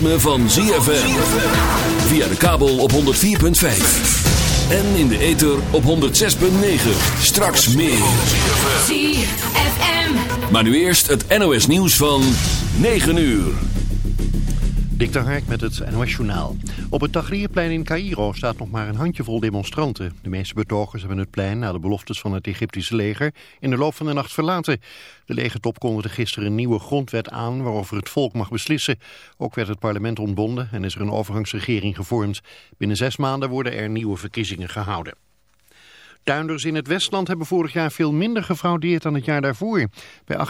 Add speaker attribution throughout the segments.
Speaker 1: ritme van ZFM. Via de kabel op 104.5. En in de ether op 106.9. Straks meer.
Speaker 2: ZFM.
Speaker 1: Maar nu eerst het NOS nieuws van 9 uur.
Speaker 3: Dik de Hark met het NOS Journaal. Op het Tahrirplein in Cairo staat nog maar een handjevol demonstranten. De meeste betogers hebben het plein na de beloftes van het Egyptische leger in de loop van de nacht verlaten. De legertop kondigde gisteren een nieuwe grondwet aan waarover het volk mag beslissen. Ook werd het parlement ontbonden en is er een overgangsregering gevormd. Binnen zes maanden worden er nieuwe verkiezingen gehouden. Tuinders in het Westland hebben vorig jaar veel minder gefraudeerd dan het jaar daarvoor. Bij 18%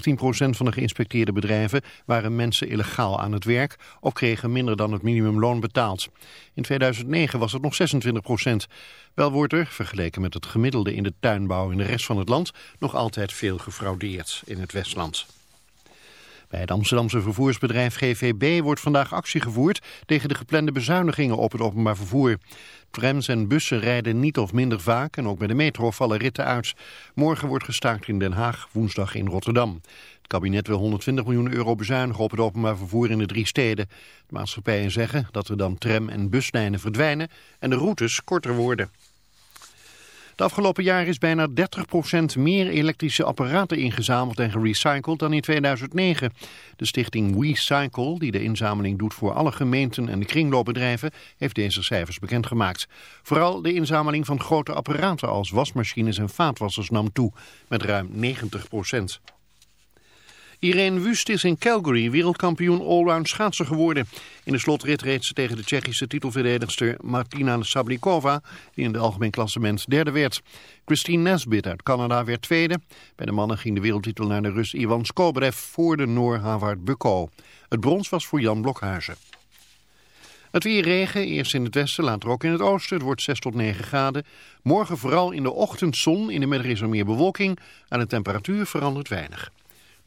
Speaker 3: van de geïnspecteerde bedrijven waren mensen illegaal aan het werk of kregen minder dan het minimumloon betaald. In 2009 was het nog 26%. Wel wordt er, vergeleken met het gemiddelde in de tuinbouw in de rest van het land, nog altijd veel gefraudeerd in het Westland. Bij het Amsterdamse vervoersbedrijf GVB wordt vandaag actie gevoerd tegen de geplande bezuinigingen op het openbaar vervoer. Trams en bussen rijden niet of minder vaak en ook bij de metro vallen ritten uit. Morgen wordt gestaakt in Den Haag, woensdag in Rotterdam. Het kabinet wil 120 miljoen euro bezuinigen op het openbaar vervoer in de drie steden. De maatschappijen zeggen dat er dan tram- en buslijnen verdwijnen en de routes korter worden. De afgelopen jaar is bijna 30% meer elektrische apparaten ingezameld en gerecycled dan in 2009. De stichting WeCycle, die de inzameling doet voor alle gemeenten en de kringloopbedrijven, heeft deze cijfers bekendgemaakt. Vooral de inzameling van grote apparaten als wasmachines en vaatwassers nam toe, met ruim 90%. Irene Wust is in Calgary wereldkampioen allround schaatsen geworden. In de slotrit reed ze tegen de Tsjechische titelverdedigster Martina Sablikova, die in het algemeen klassement derde werd. Christine Nesbit uit Canada werd tweede. Bij de mannen ging de wereldtitel naar de Rus Ivan Skobrev voor de Noor Havard Bukko. Het brons was voor Jan Blokhuizen. Het weer regen, eerst in het westen, later ook in het oosten. Het wordt 6 tot 9 graden. Morgen vooral in de ochtend zon, in de middag is er meer bewolking. Aan de temperatuur verandert weinig.